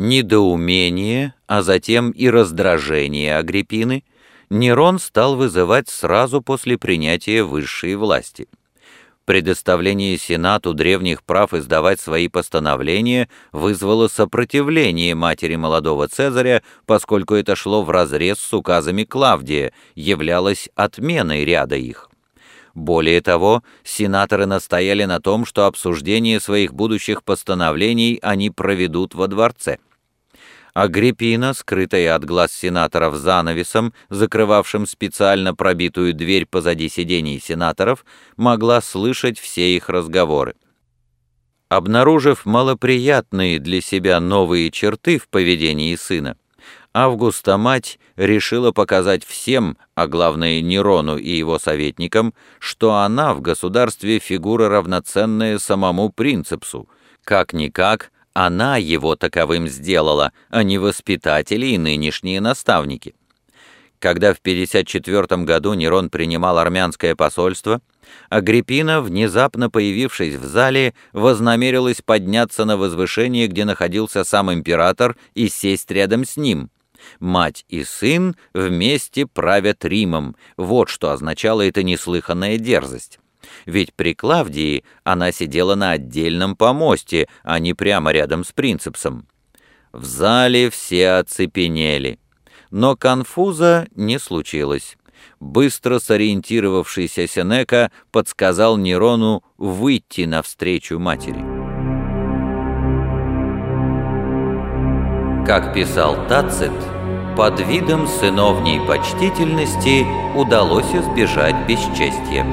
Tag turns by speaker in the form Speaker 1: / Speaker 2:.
Speaker 1: Недоумение, а затем и раздражение Агриппины Нерон стал вызывать сразу после принятия высшей власти. Предоставление Сенату древних прав издавать свои постановления вызвало сопротивление матери молодого Цезаря, поскольку это шло вразрез с указами Клавдия, являлось отменой ряда их. Более того, сенаторы настояли на том, что обсуждение своих будущих постановлений они проведут во дворце. Агриппина, скрытая от глаз сенаторов занавесом, закрывавшим специально пробитую дверь позади сидений сенаторов, могла слышать все их разговоры. Обнаружив малоприятные для себя новые черты в поведении сына, Августа мать решила показать всем, а главное Нерону и его советникам, что она в государстве фигура равноценная самому принципсу. Как-никак, она его таковым сделала, а не воспитатели и нынешние наставники. Когда в 54 году Нерон принимал армянское посольство, Агриппина, внезапно появившись в зале, вознамерилась подняться на возвышение, где находился сам император, и сесть рядом с ним. Мать и сын вместе правят Римом, вот что означала эта неслыханная дерзость. Ведь при Клавдии она сидела на отдельном помосте, а не прямо рядом с принципсом. В зале все оцепенели. Но конфуза не случилось. Быстро сориентировавшийся Сенека подсказал Нерону выйти навстречу матери. Как писал Тацит, под видом сыновней почтительности удалось избежать бесчестья.